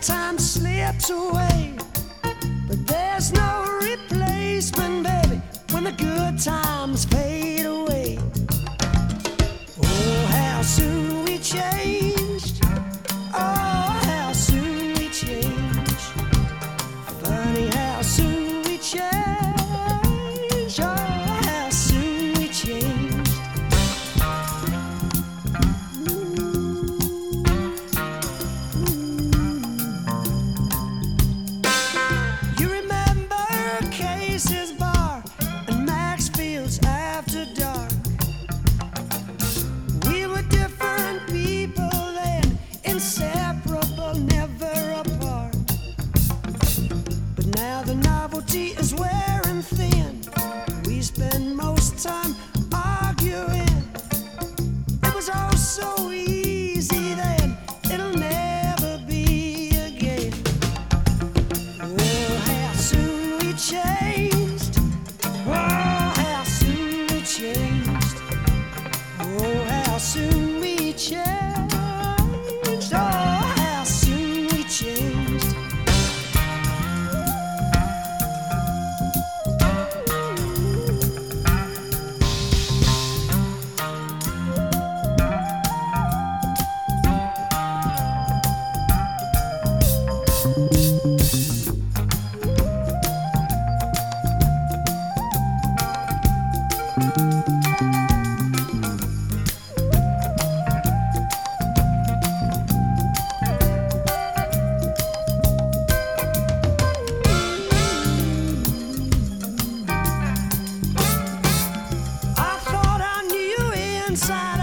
time slips away, but there's no replacement, baby, when the good times fade. Casey's Bar and Maxfield's After Dark. We were different people then, inseparable, never apart. But now the novelty is wearing thin. We spend most time arguing. It was all so easy then, it'll never be again. How soon Oh, how soon inside